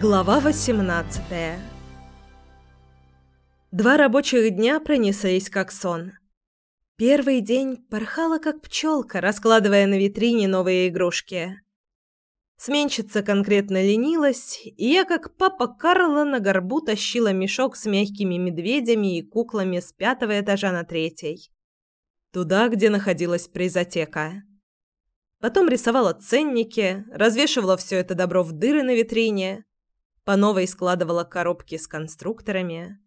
Глава 18 Два рабочих дня пронеслись как сон. Первый день порхала как пчелка, раскладывая на витрине новые игрушки. Сменщица конкретно ленилась, и я, как папа Карла, на горбу тащила мешок с мягкими медведями и куклами с пятого этажа на третий. Туда, где находилась призотека. Потом рисовала ценники, развешивала все это добро в дыры на витрине, по новой складывала коробки с конструкторами.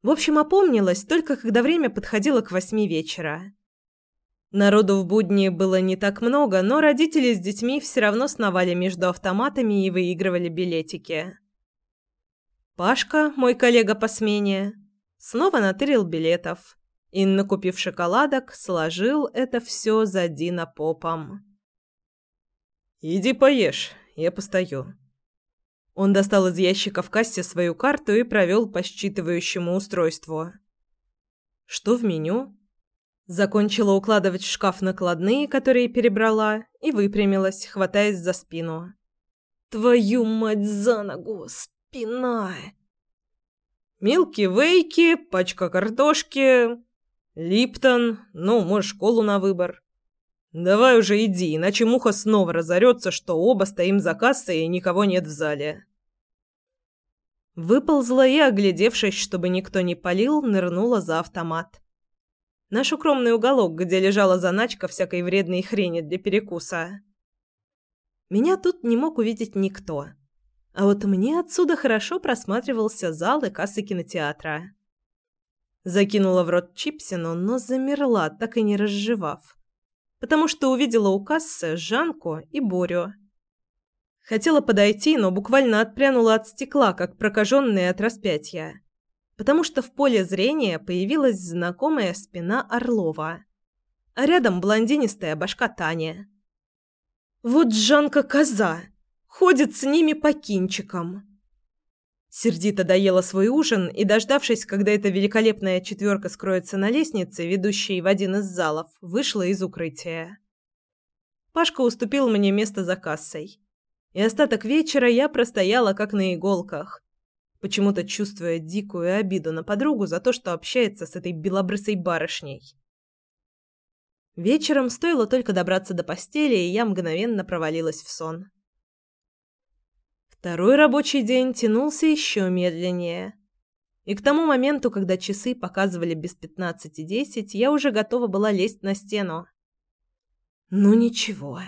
В общем, опомнилась только когда время подходило к восьми вечера. Народу в будни было не так много, но родители с детьми все равно сновали между автоматами и выигрывали билетики. Пашка, мой коллега по смене, снова натырил билетов и, накупив шоколадок, сложил это все за Дина попом. «Иди поешь, я постою», он достал из ящика в кассе свою карту и провел по считывающему устройству. Что в меню? Закончила укладывать в шкаф накладные, которые перебрала, и выпрямилась, хватаясь за спину. «Твою мать за ногу! Спина!» «Милки-вейки, пачка картошки, Липтон, ну, можешь колу на выбор. «Давай уже иди, иначе муха снова разорется, что оба стоим за кассой и никого нет в зале». Выползла и, оглядевшись, чтобы никто не палил, нырнула за автомат. Наш укромный уголок, где лежала заначка всякой вредной хрени для перекуса. Меня тут не мог увидеть никто. А вот мне отсюда хорошо просматривался зал и кассы кинотеатра. Закинула в рот чипсину, но замерла, так и не разжевав потому что увидела у кассы Жанку и Борю. Хотела подойти, но буквально отпрянула от стекла, как прокаженная от распятия, потому что в поле зрения появилась знакомая спина Орлова, а рядом блондинистая башка Таня. «Вот Жанка-коза! Ходит с ними по кинчикам!» Сердито доела свой ужин и, дождавшись, когда эта великолепная четверка скроется на лестнице, ведущей в один из залов, вышла из укрытия. Пашка уступил мне место за кассой. И остаток вечера я простояла как на иголках, почему-то чувствуя дикую обиду на подругу за то, что общается с этой белобрысой барышней. Вечером стоило только добраться до постели, и я мгновенно провалилась в сон. Второй рабочий день тянулся еще медленнее. И к тому моменту, когда часы показывали без пятнадцати десять, я уже готова была лезть на стену. Ну ничего.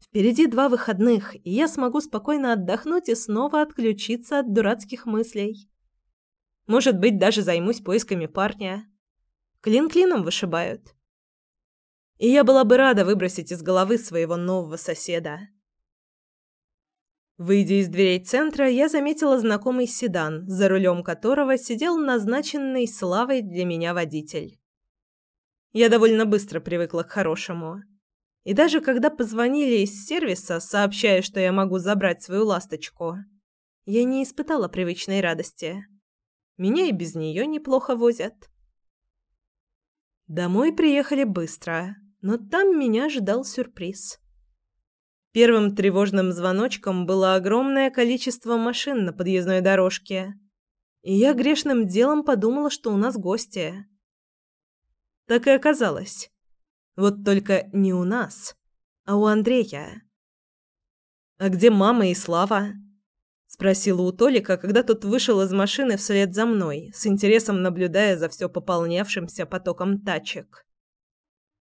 Впереди два выходных, и я смогу спокойно отдохнуть и снова отключиться от дурацких мыслей. Может быть, даже займусь поисками парня. Клин клином вышибают. И я была бы рада выбросить из головы своего нового соседа. Выйдя из дверей центра, я заметила знакомый седан, за рулем которого сидел назначенный славой для меня водитель. Я довольно быстро привыкла к хорошему. И даже когда позвонили из сервиса, сообщая, что я могу забрать свою ласточку, я не испытала привычной радости. Меня и без нее неплохо возят. Домой приехали быстро, но там меня ждал сюрприз. Первым тревожным звоночком было огромное количество машин на подъездной дорожке. И я грешным делом подумала, что у нас гости. Так и оказалось. Вот только не у нас, а у Андрея. «А где мама и Слава?» – спросила у Толика, когда тот вышел из машины вслед за мной, с интересом наблюдая за все пополнявшимся потоком тачек.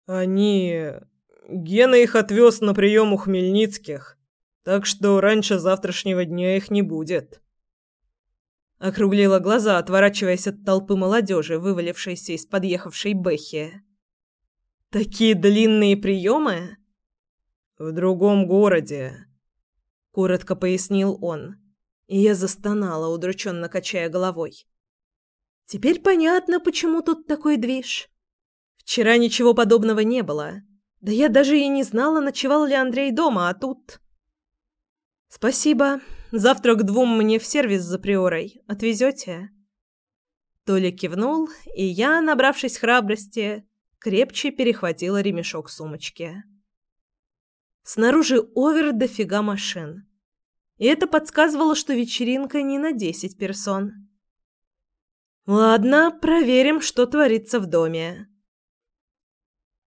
«Они... Гена их отвез на прием у Хмельницких, так что раньше завтрашнего дня их не будет. Округлила глаза, отворачиваясь от толпы молодежи, вывалившейся из подъехавшей Бэхи. «Такие длинные приемы?» «В другом городе», — коротко пояснил он. И я застонала, удрученно качая головой. «Теперь понятно, почему тут такой движ. Вчера ничего подобного не было». Да я даже и не знала, ночевал ли Андрей дома, а тут... Спасибо. Завтра к двум мне в сервис за приорой. Отвезете? Толя кивнул, и я, набравшись храбрости, крепче перехватила ремешок сумочки. Снаружи овер дофига машин. И это подсказывало, что вечеринка не на десять персон. Ладно, проверим, что творится в доме.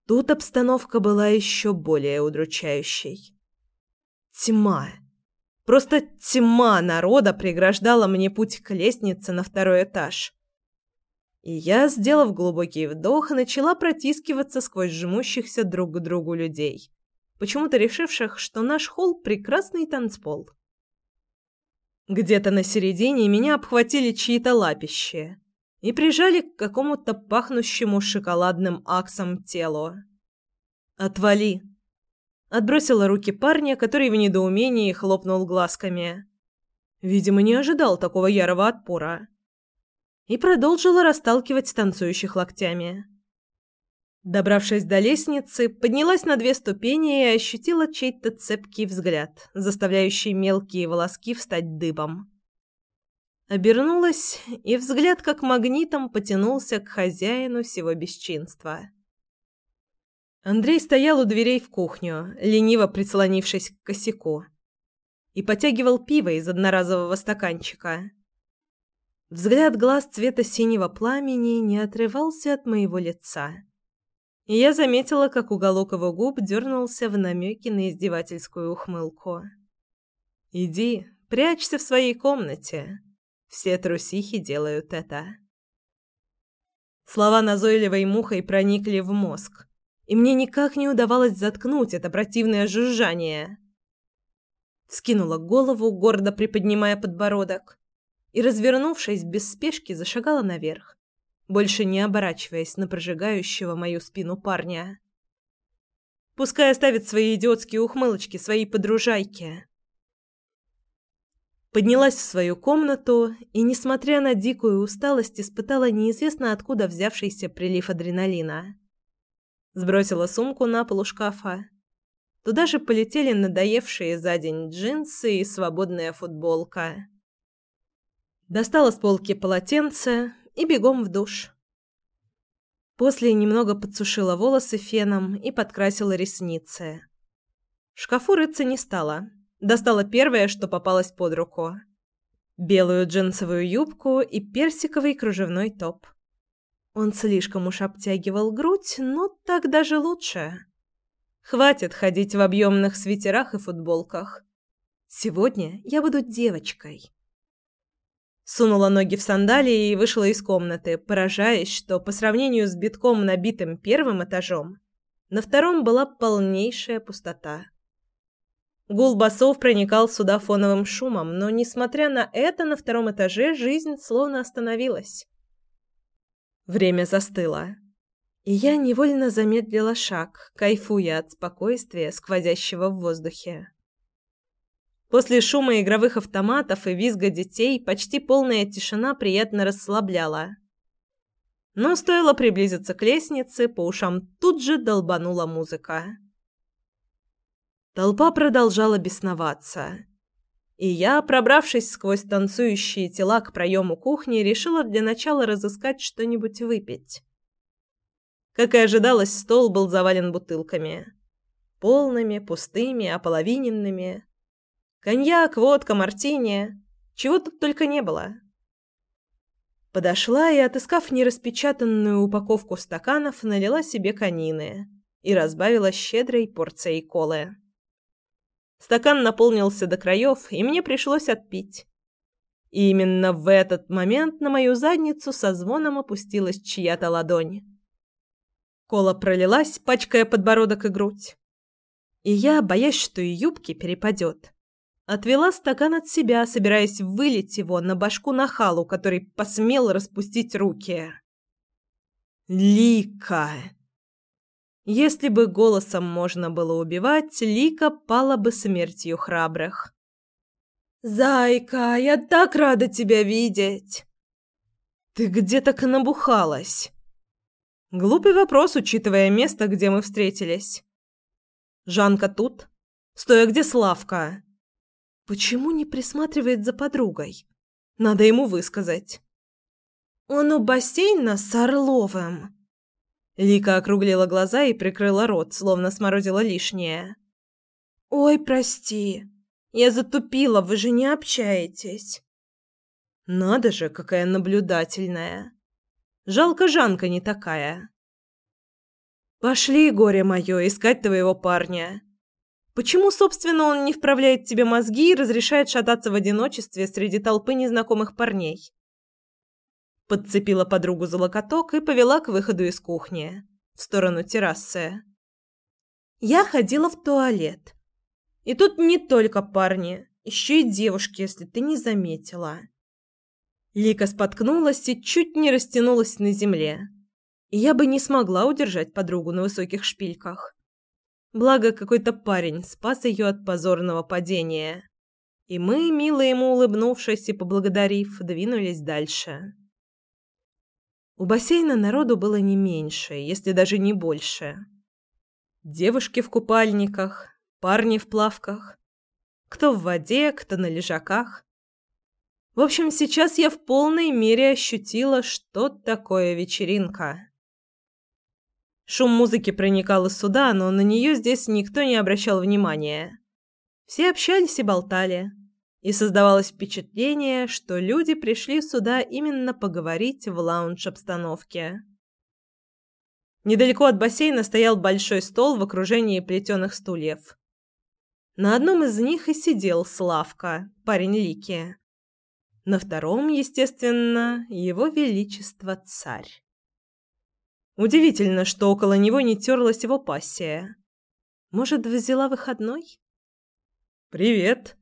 Тут обстановка была еще более удручающей. Тьма. Просто тьма народа преграждала мне путь к лестнице на второй этаж. И я, сделав глубокий вдох, начала протискиваться сквозь жмущихся друг к другу людей, почему-то решивших, что наш холл – прекрасный танцпол. Где-то на середине меня обхватили чьи-то лапищи и прижали к какому-то пахнущему шоколадным аксом телу. «Отвали!» Отбросила руки парня, который в недоумении хлопнул глазками. Видимо, не ожидал такого ярого отпора. И продолжила расталкивать танцующих локтями. Добравшись до лестницы, поднялась на две ступени и ощутила чей-то цепкий взгляд, заставляющий мелкие волоски встать дыбом. Обернулась, и взгляд как магнитом потянулся к хозяину всего бесчинства. Андрей стоял у дверей в кухню, лениво прислонившись к косяку, и потягивал пиво из одноразового стаканчика. Взгляд глаз цвета синего пламени не отрывался от моего лица. И я заметила, как уголок его губ дернулся в намеке на издевательскую ухмылку. «Иди, прячься в своей комнате», все трусихи делают это. Слова назойливой мухой проникли в мозг, и мне никак не удавалось заткнуть это противное жужжание. Скинула голову, гордо приподнимая подбородок, и, развернувшись, без спешки зашагала наверх, больше не оборачиваясь на прожигающего мою спину парня. Пускай оставит свои идиотские ухмылочки своей подружайке. Поднялась в свою комнату и, несмотря на дикую усталость, испытала неизвестно откуда взявшийся прилив адреналина. Сбросила сумку на пол у шкафа. Туда же полетели надоевшие за день джинсы и свободная футболка. Достала с полки полотенце и бегом в душ. После немного подсушила волосы феном и подкрасила ресницы. В шкафу рыться не стала – Достала первое, что попалось под руку. Белую джинсовую юбку и персиковый кружевной топ. Он слишком уж обтягивал грудь, но так даже лучше. Хватит ходить в объемных свитерах и футболках. Сегодня я буду девочкой. Сунула ноги в сандалии и вышла из комнаты, поражаясь, что по сравнению с битком набитым первым этажом, на втором была полнейшая пустота. Гул басов проникал сюда фоновым шумом, но, несмотря на это, на втором этаже жизнь словно остановилась. Время застыло. И я невольно замедлила шаг, кайфуя от спокойствия, сквозящего в воздухе. После шума игровых автоматов и визга детей почти полная тишина приятно расслабляла. Но стоило приблизиться к лестнице, по ушам тут же долбанула музыка. Толпа продолжала бесноваться. И я, пробравшись сквозь танцующие тела к проему кухни, решила для начала разыскать что-нибудь выпить. Как и ожидалось, стол был завален бутылками. Полными, пустыми, ополовиненными. Коньяк, водка, мартини. Чего тут только не было. Подошла и, отыскав нераспечатанную упаковку стаканов, налила себе конины и разбавила щедрой порцией колы. Стакан наполнился до краев, и мне пришлось отпить. И именно в этот момент на мою задницу со звоном опустилась чья-то ладонь. Кола пролилась, пачкая подбородок и грудь. И я, боясь, что и юбки перепадет, отвела стакан от себя, собираясь вылить его на башку нахалу, который посмел распустить руки. «Лика!» Если бы голосом можно было убивать, Лика пала бы смертью храбрых. «Зайка, я так рада тебя видеть!» «Ты где так набухалась?» Глупый вопрос, учитывая место, где мы встретились. «Жанка тут? Стоя, где Славка?» «Почему не присматривает за подругой? Надо ему высказать». «Он у бассейна с Орловым», Лика округлила глаза и прикрыла рот, словно сморозила лишнее. «Ой, прости. Я затупила, вы же не общаетесь». «Надо же, какая наблюдательная. Жалко, Жанка не такая». «Пошли, горе мое, искать твоего парня. Почему, собственно, он не вправляет тебе мозги и разрешает шататься в одиночестве среди толпы незнакомых парней?» Подцепила подругу за локоток и повела к выходу из кухни, в сторону террасы. Я ходила в туалет. И тут не только парни, еще и девушки, если ты не заметила. Лика споткнулась и чуть не растянулась на земле. И я бы не смогла удержать подругу на высоких шпильках. Благо, какой-то парень спас ее от позорного падения. И мы, мило ему улыбнувшись и поблагодарив, двинулись дальше. У бассейна народу было не меньше, если даже не больше. Девушки в купальниках, парни в плавках. Кто в воде, кто на лежаках. В общем, сейчас я в полной мере ощутила, что такое вечеринка. Шум музыки проникал из суда, но на нее здесь никто не обращал внимания. Все общались и болтали. И создавалось впечатление, что люди пришли сюда именно поговорить в лаунж-обстановке. Недалеко от бассейна стоял большой стол в окружении плетеных стульев. На одном из них и сидел Славка, парень Лики. На втором, естественно, его величество царь. Удивительно, что около него не терлась его пассия. Может, взяла выходной? «Привет!»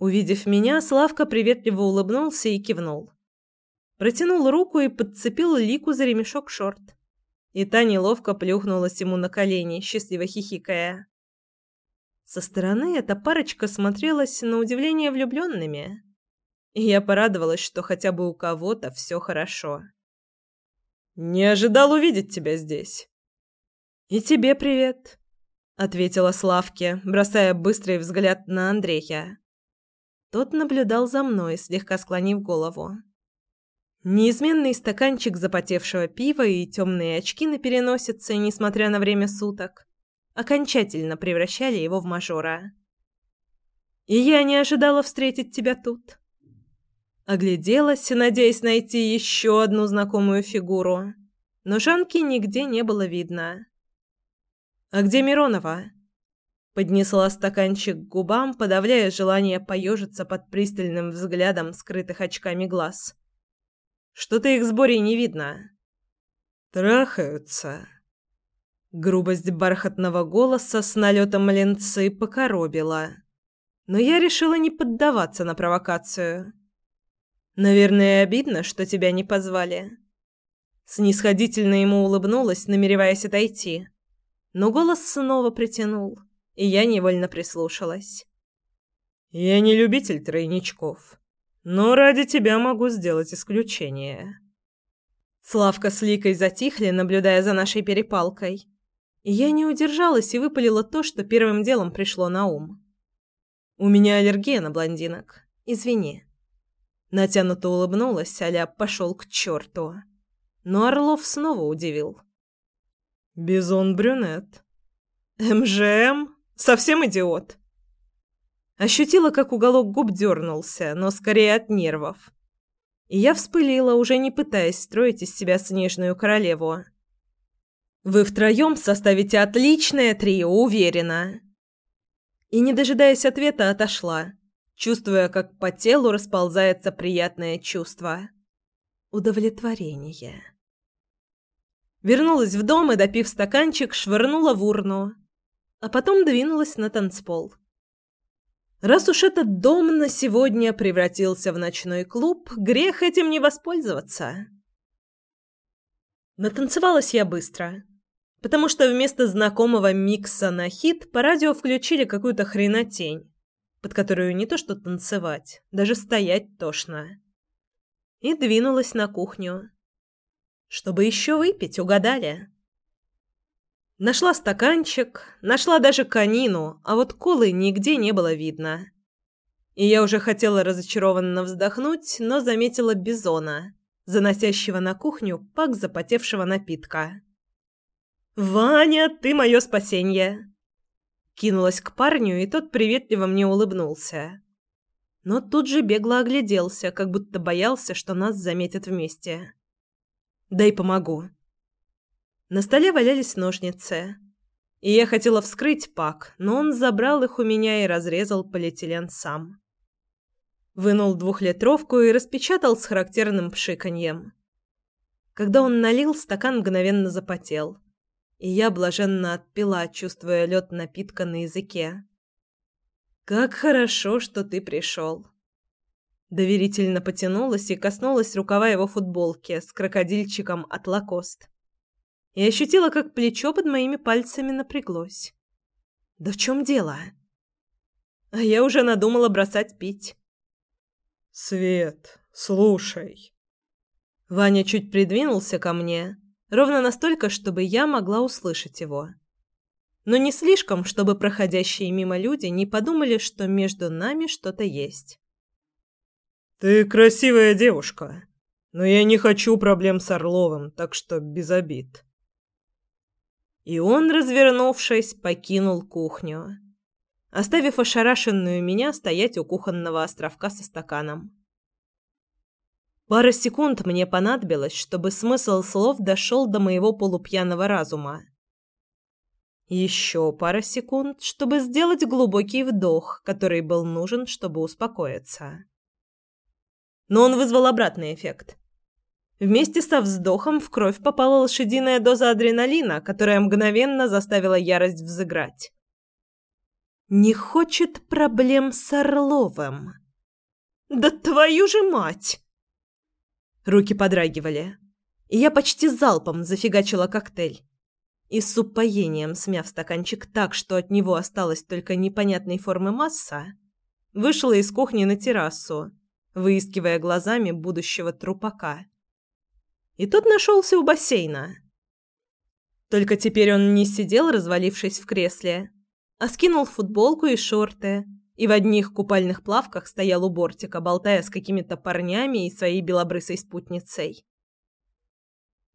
Увидев меня, Славка приветливо улыбнулся и кивнул. Протянул руку и подцепил Лику за ремешок шорт. И та неловко плюхнулась ему на колени, счастливо хихикая. Со стороны эта парочка смотрелась на удивление влюбленными. И я порадовалась, что хотя бы у кого-то все хорошо. «Не ожидал увидеть тебя здесь». «И тебе привет», — ответила Славке, бросая быстрый взгляд на Андрея. Тот наблюдал за мной, слегка склонив голову. Неизменный стаканчик запотевшего пива и темные очки на переносице, несмотря на время суток, окончательно превращали его в мажора. «И я не ожидала встретить тебя тут», Огляделась, надеясь найти еще одну знакомую фигуру, но Жанки нигде не было видно. «А где Миронова?» Поднесла стаканчик к губам, подавляя желание поежиться под пристальным взглядом скрытых очками глаз. «Что-то их с Борей не видно». «Трахаются». Грубость бархатного голоса с налетом ленцы покоробила. Но я решила не поддаваться на провокацию. Наверное, обидно, что тебя не позвали. Снисходительно ему улыбнулась, намереваясь отойти. Но голос снова притянул, и я невольно прислушалась. Я не любитель тройничков, но ради тебя могу сделать исключение. Славка с Ликой затихли, наблюдая за нашей перепалкой. И я не удержалась и выпалила то, что первым делом пришло на ум. У меня аллергия на блондинок. Извини. Натянуто улыбнулась, аля пошел к черту. Но Орлов снова удивил. «Бизон-брюнет». «МЖМ? Совсем идиот?» Ощутила, как уголок губ дернулся, но скорее от нервов. И я вспылила, уже не пытаясь строить из себя снежную королеву. «Вы втроем составите отличное трио, уверена!» И, не дожидаясь ответа, отошла чувствуя, как по телу расползается приятное чувство. Удовлетворение. Вернулась в дом и, допив стаканчик, швырнула в урну, а потом двинулась на танцпол. Раз уж этот дом на сегодня превратился в ночной клуб, грех этим не воспользоваться. Натанцевалась я быстро, потому что вместо знакомого микса на хит по радио включили какую-то хренотень под которую не то что танцевать, даже стоять тошно. И двинулась на кухню. Чтобы еще выпить, угадали. Нашла стаканчик, нашла даже конину, а вот колы нигде не было видно. И я уже хотела разочарованно вздохнуть, но заметила бизона, заносящего на кухню пак запотевшего напитка. «Ваня, ты мое спасение!» Кинулась к парню, и тот приветливо мне улыбнулся. Но тут же бегло огляделся, как будто боялся, что нас заметят вместе. «Дай помогу». На столе валялись ножницы. И я хотела вскрыть пак, но он забрал их у меня и разрезал полиэтилен сам. Вынул двухлитровку и распечатал с характерным пшиканьем. Когда он налил, стакан мгновенно запотел. И я блаженно отпила, чувствуя лед напитка на языке. «Как хорошо, что ты пришел!» Доверительно потянулась и коснулась рукава его футболки с крокодильчиком от лакост и ощутила, как плечо под моими пальцами напряглось. «Да в чем дело?» А я уже надумала бросать пить. «Свет, слушай». Ваня чуть придвинулся ко мне, ровно настолько, чтобы я могла услышать его. Но не слишком, чтобы проходящие мимо люди не подумали, что между нами что-то есть. «Ты красивая девушка, но я не хочу проблем с Орловым, так что без обид. И он, развернувшись, покинул кухню, оставив ошарашенную меня стоять у кухонного островка со стаканом. Пара секунд мне понадобилось, чтобы смысл слов дошел до моего полупьяного разума. Еще пара секунд, чтобы сделать глубокий вдох, который был нужен, чтобы успокоиться. Но он вызвал обратный эффект. Вместе со вздохом в кровь попала лошадиная доза адреналина, которая мгновенно заставила ярость взыграть. «Не хочет проблем с Орловым». «Да твою же мать!» Руки подрагивали, и я почти залпом зафигачила коктейль. И с упоением, смяв стаканчик так, что от него осталась только непонятной формы масса, вышла из кухни на террасу, выискивая глазами будущего трупака и тот нашелся у бассейна. Только теперь он не сидел, развалившись в кресле, а скинул футболку и шорты, и в одних купальных плавках стоял у бортика, болтая с какими-то парнями и своей белобрысой спутницей.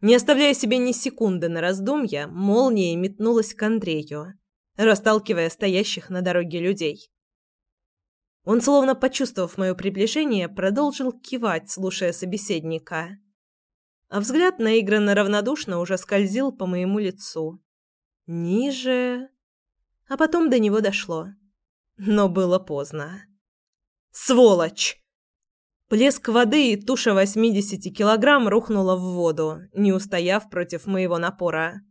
Не оставляя себе ни секунды на раздумья, молнией метнулась к Андрею, расталкивая стоящих на дороге людей. Он, словно почувствовав мое приближение, продолжил кивать, слушая собеседника а взгляд наигранно равнодушно уже скользил по моему лицу. Ниже... А потом до него дошло. Но было поздно. «Сволочь!» Плеск воды и туша 80 килограмм рухнула в воду, не устояв против моего напора.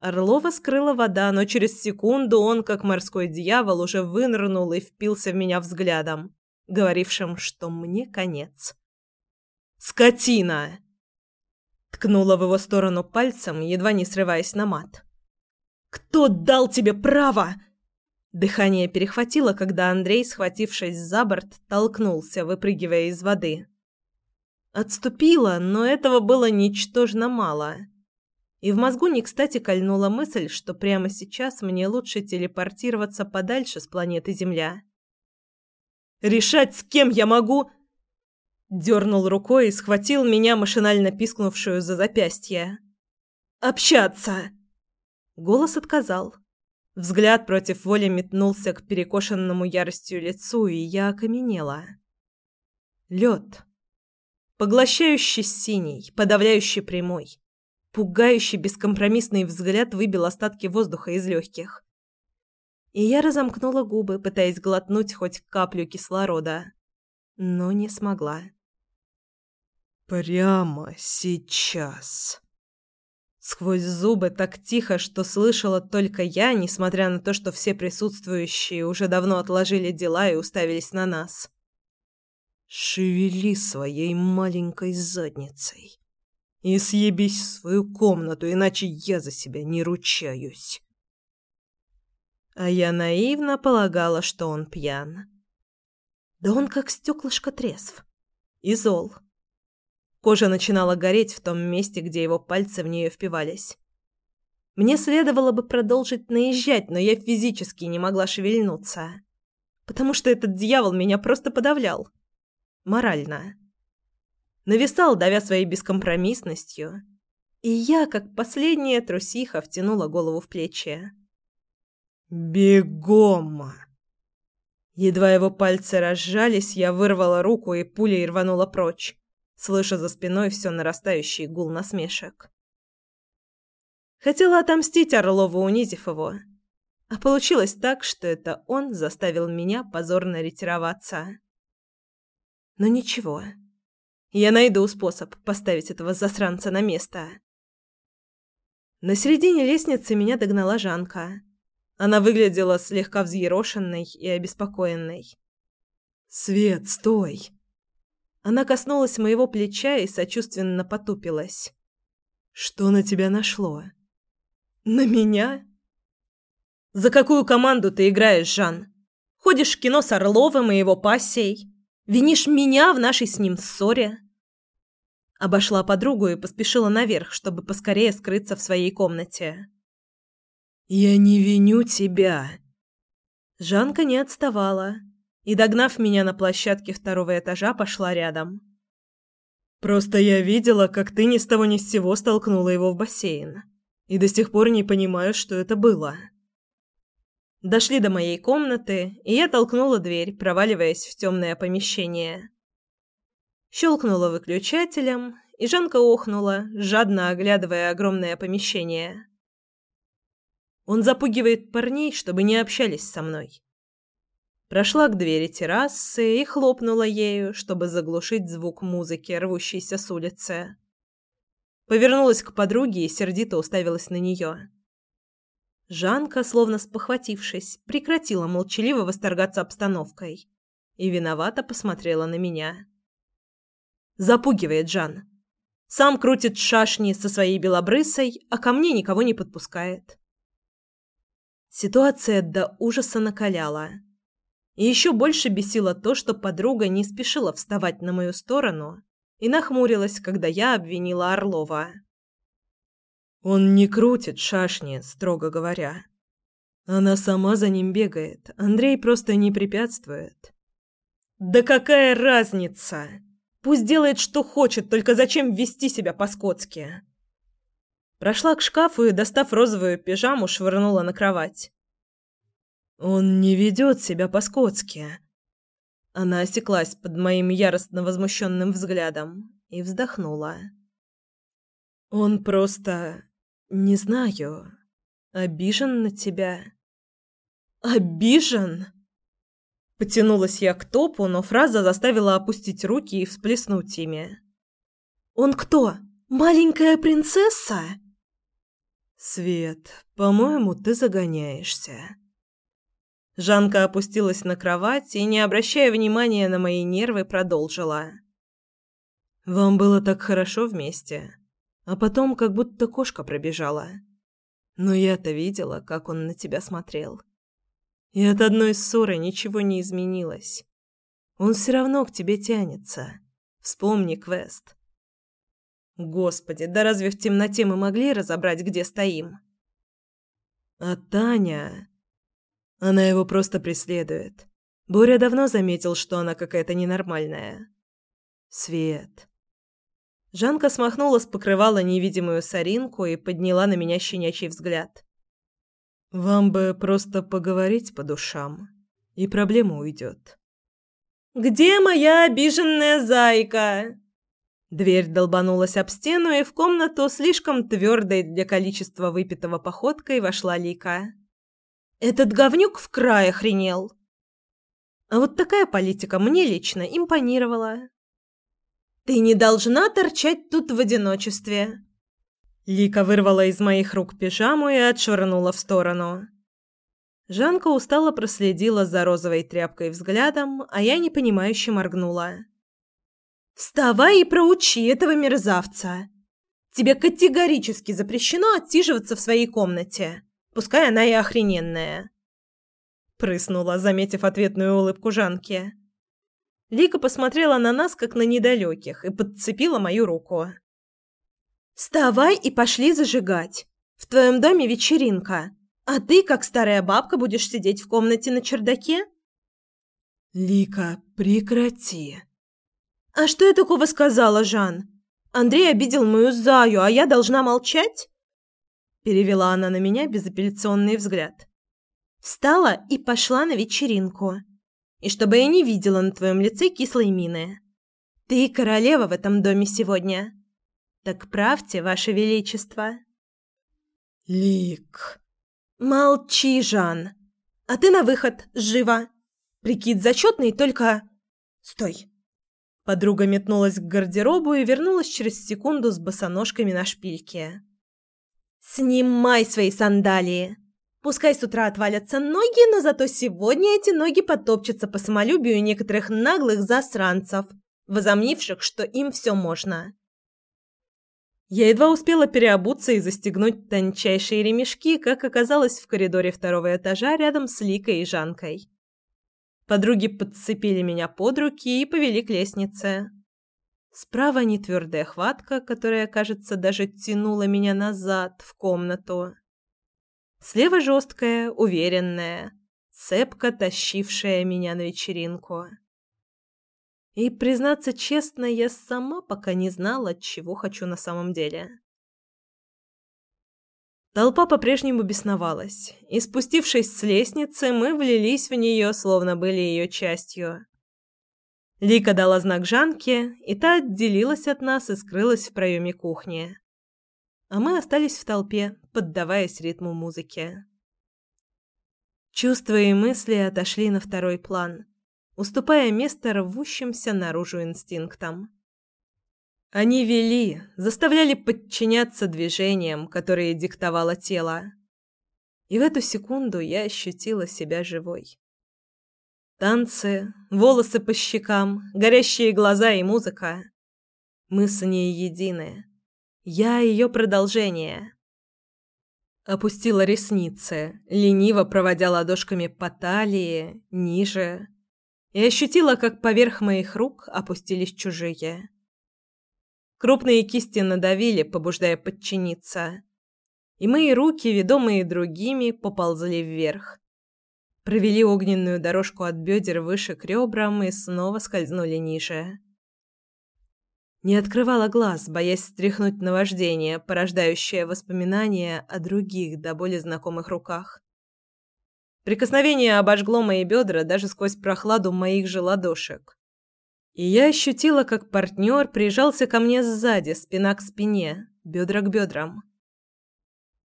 Орлова скрыла вода, но через секунду он, как морской дьявол, уже вынырнул и впился в меня взглядом, говорившим, что мне конец. «Скотина!» Ткнула в его сторону пальцем, едва не срываясь на мат. «Кто дал тебе право?» Дыхание перехватило, когда Андрей, схватившись за борт, толкнулся, выпрыгивая из воды. Отступила, но этого было ничтожно мало. И в мозгу не кстати кольнула мысль, что прямо сейчас мне лучше телепортироваться подальше с планеты Земля. «Решать, с кем я могу...» Дернул рукой и схватил меня, машинально пискнувшую за запястье. «Общаться!» Голос отказал. Взгляд против воли метнулся к перекошенному яростью лицу, и я окаменела. Лед. Поглощающий синий, подавляющий прямой. Пугающий бескомпромиссный взгляд выбил остатки воздуха из легких. И я разомкнула губы, пытаясь глотнуть хоть каплю кислорода. Но не смогла. Прямо сейчас. Сквозь зубы так тихо, что слышала только я, несмотря на то, что все присутствующие уже давно отложили дела и уставились на нас. Шевели своей маленькой задницей и съебись в свою комнату, иначе я за себя не ручаюсь. А я наивно полагала, что он пьян. Да он как стеклышко трезв. И зол. Кожа начинала гореть в том месте, где его пальцы в нее впивались. Мне следовало бы продолжить наезжать, но я физически не могла шевельнуться, потому что этот дьявол меня просто подавлял. Морально. Нависал, давя своей бескомпромиссностью, и я, как последняя трусиха, втянула голову в плечи. «Бегом!» Едва его пальцы разжались, я вырвала руку и пулей рванула прочь, слыша за спиной все нарастающий гул насмешек. Хотела отомстить Орлову, унизив его. А получилось так, что это он заставил меня позорно ретироваться. Но ничего. Я найду способ поставить этого засранца на место. На середине лестницы меня догнала Жанка. Она выглядела слегка взъерошенной и обеспокоенной. «Свет, стой!» Она коснулась моего плеча и сочувственно потупилась. «Что на тебя нашло?» «На меня?» «За какую команду ты играешь, Жан? Ходишь в кино с Орловым и его пассией? Винишь меня в нашей с ним ссоре?» Обошла подругу и поспешила наверх, чтобы поскорее скрыться в своей комнате. «Я не виню тебя!» Жанка не отставала и, догнав меня на площадке второго этажа, пошла рядом. «Просто я видела, как ты ни с того ни с сего столкнула его в бассейн, и до сих пор не понимаю, что это было». Дошли до моей комнаты, и я толкнула дверь, проваливаясь в темное помещение. Щелкнула выключателем, и Жанка охнула, жадно оглядывая огромное помещение. Он запугивает парней, чтобы не общались со мной. Прошла к двери террасы и хлопнула ею, чтобы заглушить звук музыки, рвущейся с улицы. Повернулась к подруге и сердито уставилась на нее. Жанка, словно спохватившись, прекратила молчаливо восторгаться обстановкой и виновато посмотрела на меня. Запугивает Жан. Сам крутит шашни со своей белобрысой, а ко мне никого не подпускает. Ситуация до ужаса накаляла. И еще больше бесило то, что подруга не спешила вставать на мою сторону и нахмурилась, когда я обвинила Орлова. «Он не крутит шашни, строго говоря. Она сама за ним бегает, Андрей просто не препятствует». «Да какая разница? Пусть делает, что хочет, только зачем вести себя по-скотски?» Прошла к шкафу и, достав розовую пижаму, швырнула на кровать. «Он не ведет себя по-скотски». Она осеклась под моим яростно возмущенным взглядом и вздохнула. «Он просто... не знаю... обижен на тебя». «Обижен?» Потянулась я к топу, но фраза заставила опустить руки и всплеснуть ими. «Он кто? Маленькая принцесса?» «Свет, по-моему, ты загоняешься». Жанка опустилась на кровать и, не обращая внимания на мои нервы, продолжила. «Вам было так хорошо вместе, а потом как будто кошка пробежала. Но я-то видела, как он на тебя смотрел. И от одной ссоры ничего не изменилось. Он все равно к тебе тянется. Вспомни квест. Господи, да разве в темноте мы могли разобрать, где стоим? А Таня... Она его просто преследует. Боря давно заметил, что она какая-то ненормальная. Свет. Жанка смахнула с покрывала невидимую соринку и подняла на меня щенячий взгляд. «Вам бы просто поговорить по душам, и проблема уйдет». «Где моя обиженная зайка?» Дверь долбанулась об стену, и в комнату слишком твердой для количества выпитого походкой вошла Лика. «Этот говнюк в край охренел!» А вот такая политика мне лично импонировала. «Ты не должна торчать тут в одиночестве!» Лика вырвала из моих рук пижаму и отшвырнула в сторону. Жанка устало проследила за розовой тряпкой взглядом, а я непонимающе моргнула. «Вставай и проучи этого мерзавца! Тебе категорически запрещено отсиживаться в своей комнате, пускай она и охрененная!» Прыснула, заметив ответную улыбку Жанки. Лика посмотрела на нас, как на недалеких, и подцепила мою руку. «Вставай и пошли зажигать. В твоем доме вечеринка, а ты, как старая бабка, будешь сидеть в комнате на чердаке?» «Лика, прекрати!» «А что я такого сказала, Жан? Андрей обидел мою Заю, а я должна молчать?» Перевела она на меня безапелляционный взгляд. Встала и пошла на вечеринку. И чтобы я не видела на твоем лице кислой мины. Ты королева в этом доме сегодня. Так правьте, ваше величество. Лик. Молчи, Жан. А ты на выход, живо. Прикид зачетный, только... Стой. Подруга метнулась к гардеробу и вернулась через секунду с босоножками на шпильке. «Снимай свои сандалии! Пускай с утра отвалятся ноги, но зато сегодня эти ноги потопчутся по самолюбию некоторых наглых засранцев, возомнивших, что им все можно». Я едва успела переобуться и застегнуть тончайшие ремешки, как оказалось в коридоре второго этажа рядом с Ликой и Жанкой. Подруги подцепили меня под руки и повели к лестнице. Справа нетвердая хватка, которая, кажется, даже тянула меня назад в комнату. Слева жесткая, уверенная, цепка, тащившая меня на вечеринку. И, признаться честно, я сама пока не знала, чего хочу на самом деле. Толпа по-прежнему бесновалась, и спустившись с лестницы, мы влились в нее, словно были ее частью. Лика дала знак Жанке, и та отделилась от нас и скрылась в проеме кухни. А мы остались в толпе, поддаваясь ритму музыки. Чувства и мысли отошли на второй план, уступая место рвущимся наружу инстинктам. Они вели, заставляли подчиняться движениям, которые диктовало тело. И в эту секунду я ощутила себя живой. Танцы, волосы по щекам, горящие глаза и музыка. Мы с ней едины. Я ее продолжение. Опустила ресницы, лениво проводя ладошками по талии, ниже, и ощутила, как поверх моих рук опустились чужие. Крупные кисти надавили, побуждая подчиниться. И мои руки, ведомые другими, поползли вверх. Провели огненную дорожку от бедер выше к ребрам и снова скользнули ниже. Не открывала глаз, боясь стряхнуть наваждение, порождающее воспоминания о других до боли знакомых руках. Прикосновение обожгло мои бедра даже сквозь прохладу моих же ладошек и я ощутила, как партнер прижался ко мне сзади, спина к спине, бедра к бедрам.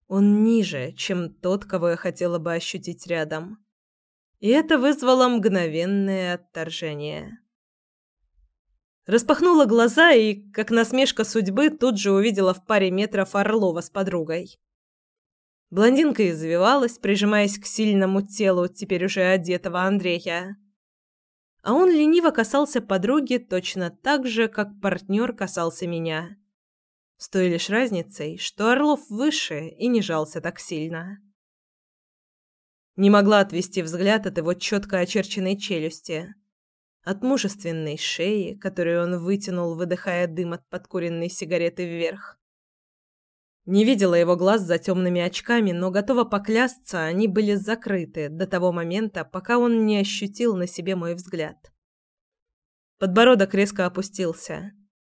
Он ниже, чем тот, кого я хотела бы ощутить рядом. И это вызвало мгновенное отторжение. Распахнула глаза и, как насмешка судьбы, тут же увидела в паре метров Орлова с подругой. Блондинка извивалась, прижимаясь к сильному телу теперь уже одетого Андрея а он лениво касался подруги точно так же, как партнер касался меня. С той лишь разницей, что Орлов выше и не жался так сильно. Не могла отвести взгляд от его четко очерченной челюсти, от мужественной шеи, которую он вытянул, выдыхая дым от подкуренной сигареты вверх. Не видела его глаз за темными очками, но готова поклясться, они были закрыты до того момента, пока он не ощутил на себе мой взгляд. Подбородок резко опустился.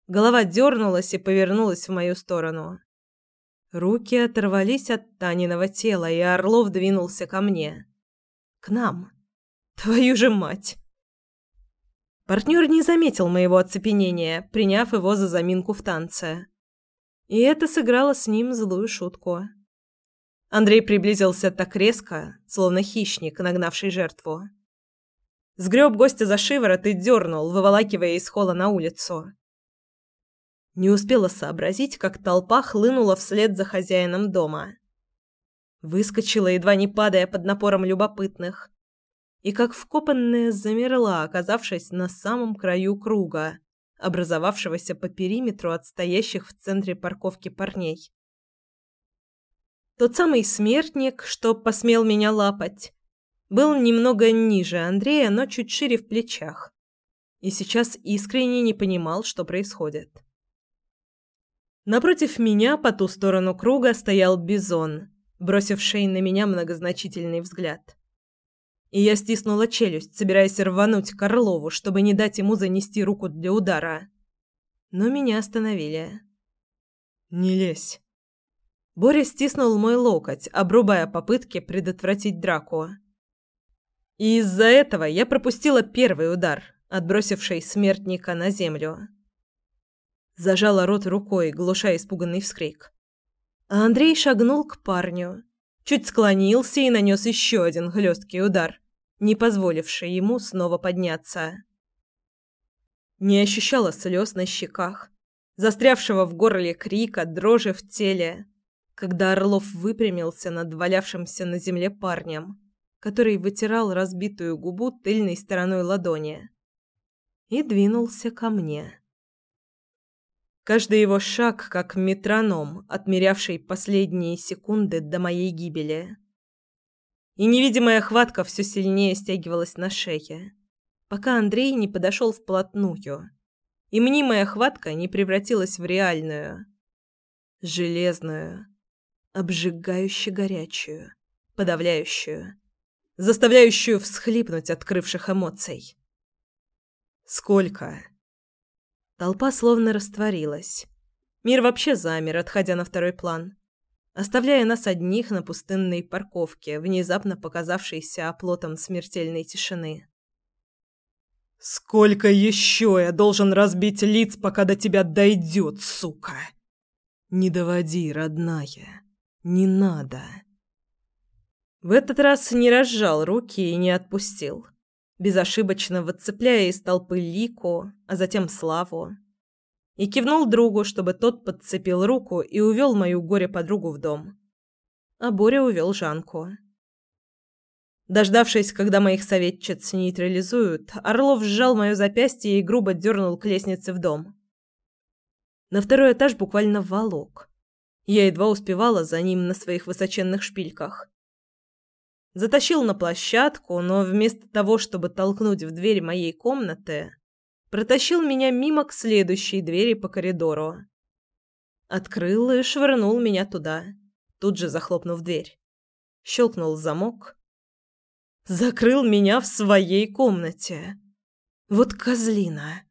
Голова дернулась и повернулась в мою сторону. Руки оторвались от Таниного тела, и Орлов двинулся ко мне. К нам. Твою же мать! Партнер не заметил моего оцепенения, приняв его за заминку в танце. И это сыграло с ним злую шутку. Андрей приблизился так резко, словно хищник, нагнавший жертву. Сгреб гостя за шиворот и дернул, выволакивая из холла на улицу. Не успела сообразить, как толпа хлынула вслед за хозяином дома. Выскочила, едва не падая под напором любопытных. И как вкопанная замерла, оказавшись на самом краю круга, образовавшегося по периметру от стоящих в центре парковки парней. Тот самый смертник, что посмел меня лапать, был немного ниже Андрея, но чуть шире в плечах. И сейчас искренне не понимал, что происходит. Напротив меня, по ту сторону круга, стоял Бизон, бросивший на меня многозначительный взгляд и я стиснула челюсть, собираясь рвануть к Орлову, чтобы не дать ему занести руку для удара. Но меня остановили. «Не лезь». Боря стиснул мой локоть, обрубая попытки предотвратить драку. И из-за этого я пропустила первый удар, отбросивший смертника на землю. Зажала рот рукой, глуша испуганный вскрик. А Андрей шагнул к парню, чуть склонился и нанес еще один хлесткий удар, не позволивший ему снова подняться. Не ощущала слез на щеках, застрявшего в горле крика, дрожи в теле когда Орлов выпрямился над валявшимся на земле парнем, который вытирал разбитую губу тыльной стороной ладони, и двинулся ко мне. Каждый его шаг как метроном, отмерявший последние секунды до моей гибели. И невидимая хватка все сильнее стягивалась на шее, пока Андрей не подошел вплотную, и мнимая хватка не превратилась в реальную, железную, обжигающе горячую, подавляющую, заставляющую всхлипнуть от крывших эмоций. «Сколько?» Толпа словно растворилась. Мир вообще замер, отходя на второй план, оставляя нас одних на пустынной парковке, внезапно показавшейся оплотом смертельной тишины. «Сколько еще я должен разбить лиц, пока до тебя дойдет, сука?» «Не доводи, родная. Не надо. В этот раз не разжал руки и не отпустил, безошибочно выцепляя из толпы Лику, а затем Славу. И кивнул другу, чтобы тот подцепил руку и увел мою горе-подругу в дом. А Боря увел Жанку. Дождавшись, когда моих советчиц нейтрализуют, Орлов сжал мое запястье и грубо дернул к лестнице в дом. На второй этаж буквально волок. Я едва успевала за ним на своих высоченных шпильках. Затащил на площадку, но вместо того, чтобы толкнуть в дверь моей комнаты, протащил меня мимо к следующей двери по коридору. Открыл и швырнул меня туда, тут же захлопнув дверь. Щелкнул замок. Закрыл меня в своей комнате. Вот козлина.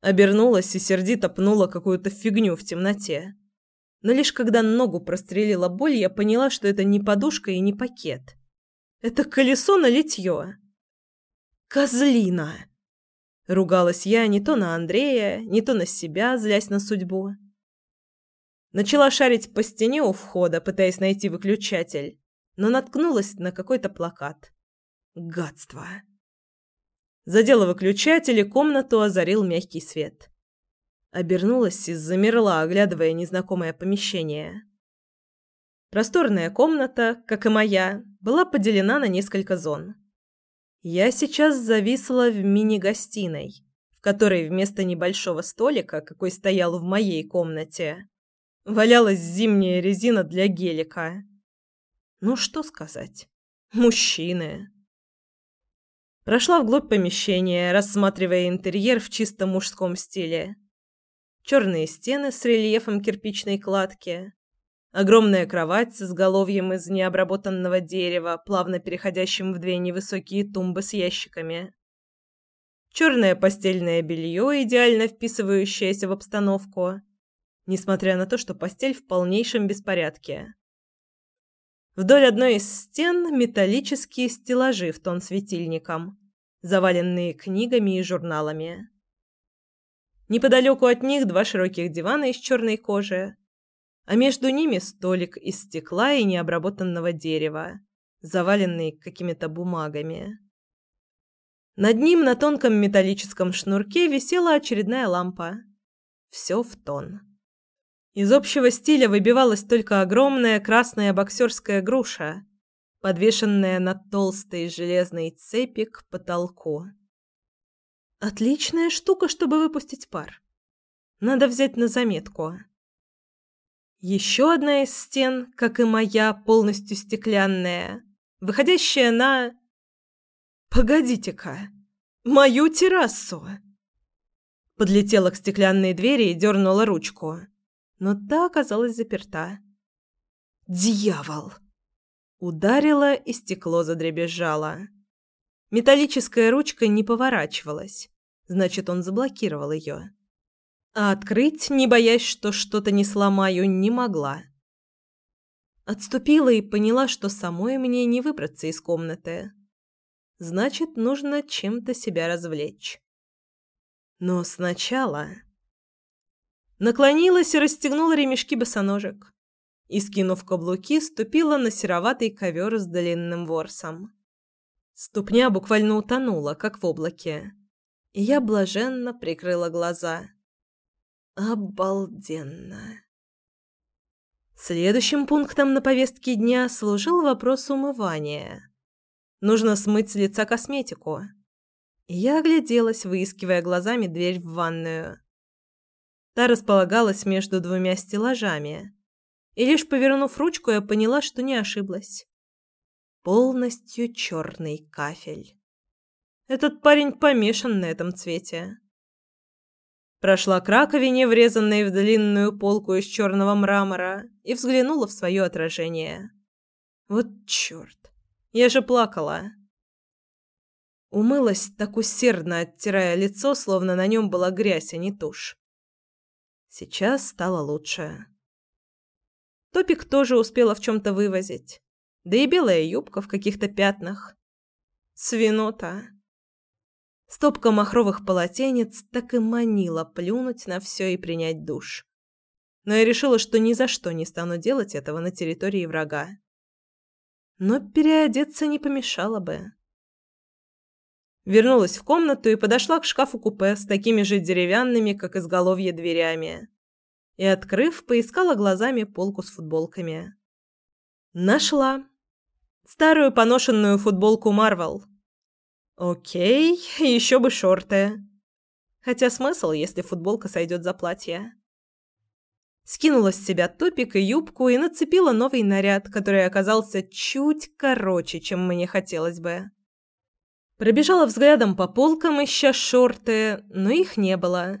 Обернулась и сердито пнула какую-то фигню в темноте. Но лишь когда ногу прострелила боль, я поняла, что это не подушка и не пакет. Это колесо на литье. «Козлина!» Ругалась я не то на Андрея, не то на себя, злясь на судьбу. Начала шарить по стене у входа, пытаясь найти выключатель, но наткнулась на какой-то плакат. Гадство. Задела выключатель, и комнату озарил мягкий свет. Обернулась и замерла, оглядывая незнакомое помещение. Просторная комната, как и моя, была поделена на несколько зон. Я сейчас зависла в мини-гостиной, в которой вместо небольшого столика, какой стоял в моей комнате, валялась зимняя резина для гелика. Ну что сказать? Мужчины. Прошла вглубь помещения, рассматривая интерьер в чисто мужском стиле черные стены с рельефом кирпичной кладки, огромная кровать с изголовьем из необработанного дерева, плавно переходящим в две невысокие тумбы с ящиками. Черное постельное белье, идеально вписывающееся в обстановку, несмотря на то, что постель в полнейшем беспорядке. Вдоль одной из стен металлические стеллажи в тон светильникам, заваленные книгами и журналами. Неподалеку от них два широких дивана из черной кожи, а между ними столик из стекла и необработанного дерева, заваленный какими-то бумагами. Над ним на тонком металлическом шнурке висела очередная лампа. Все в тон. Из общего стиля выбивалась только огромная красная боксерская груша, подвешенная на толстой железной цепи к потолку. Отличная штука, чтобы выпустить пар. Надо взять на заметку. Еще одна из стен, как и моя, полностью стеклянная, выходящая на... Погодите-ка, мою террасу. Подлетела к стеклянной двери и дернула ручку, но та оказалась заперта. Дьявол! Ударила, и стекло задребезжало. Металлическая ручка не поворачивалась, значит, он заблокировал ее. А открыть, не боясь, что что-то не сломаю, не могла. Отступила и поняла, что самой мне не выбраться из комнаты. Значит, нужно чем-то себя развлечь. Но сначала... Наклонилась и расстегнула ремешки босоножек. И, скинув каблуки, ступила на сероватый ковер с длинным ворсом. Ступня буквально утонула, как в облаке. Я блаженно прикрыла глаза. Обалденно. Следующим пунктом на повестке дня служил вопрос умывания. Нужно смыть с лица косметику. Я огляделась, выискивая глазами дверь в ванную. Та располагалась между двумя стеллажами. И лишь повернув ручку, я поняла, что не ошиблась. Полностью черный кафель. Этот парень помешан на этом цвете. Прошла к раковине, врезанной в длинную полку из черного мрамора, и взглянула в свое отражение. Вот черт! Я же плакала. Умылась так усердно, оттирая лицо, словно на нем была грязь, а не тушь. Сейчас стало лучше. Топик тоже успела в чем-то вывозить. Да и белая юбка в каких-то пятнах. Свинота. Стопка махровых полотенец так и манила плюнуть на все и принять душ. Но я решила, что ни за что не стану делать этого на территории врага. Но переодеться не помешало бы. Вернулась в комнату и подошла к шкафу-купе с такими же деревянными, как изголовье, дверями. И, открыв, поискала глазами полку с футболками. Нашла. Старую поношенную футболку Марвел Окей, еще бы шорты. Хотя смысл, если футболка сойдет за платье. Скинула с себя топик и юбку и нацепила новый наряд, который оказался чуть короче, чем мне хотелось бы. Пробежала взглядом по полкам, ища шорты, но их не было.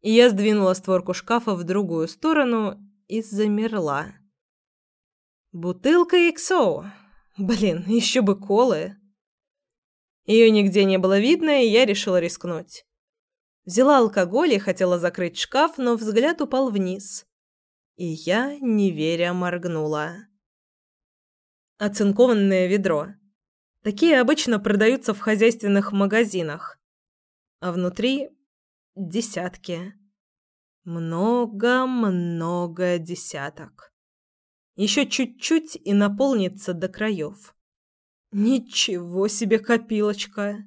И я сдвинула створку шкафа в другую сторону и замерла. Бутылка XO. Блин, еще бы колы. Ее нигде не было видно, и я решила рискнуть. Взяла алкоголь и хотела закрыть шкаф, но взгляд упал вниз. И я, не веря, моргнула. Оцинкованное ведро. Такие обычно продаются в хозяйственных магазинах. А внутри десятки. Много-много десяток. Еще чуть-чуть и наполнится до краев. Ничего себе копилочка.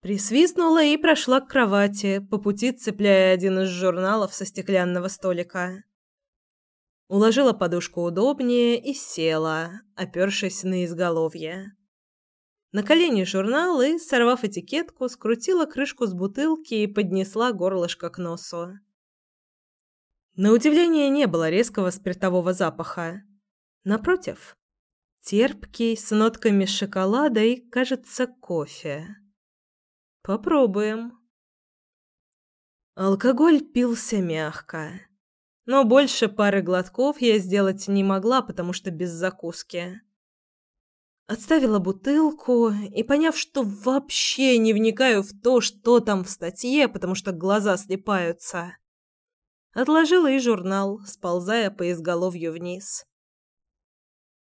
Присвистнула и прошла к кровати, по пути цепляя один из журналов со стеклянного столика. Уложила подушку удобнее и села, опёршись на изголовье. На колени журнал и, сорвав этикетку, скрутила крышку с бутылки и поднесла горлышко к носу. На удивление не было резкого спиртового запаха. Напротив, терпкий, с нотками шоколада и, кажется, кофе. Попробуем. Алкоголь пился мягко. Но больше пары глотков я сделать не могла, потому что без закуски. Отставила бутылку и, поняв, что вообще не вникаю в то, что там в статье, потому что глаза слепаются, отложила и журнал, сползая по изголовью вниз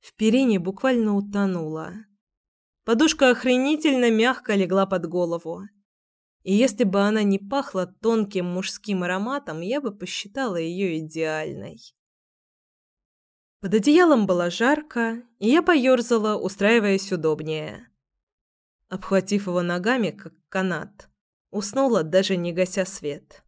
в перине буквально утонула. Подушка охренительно мягко легла под голову. И если бы она не пахла тонким мужским ароматом, я бы посчитала ее идеальной. Под одеялом было жарко, и я поёрзала, устраиваясь удобнее. Обхватив его ногами, как канат, уснула, даже не гася свет.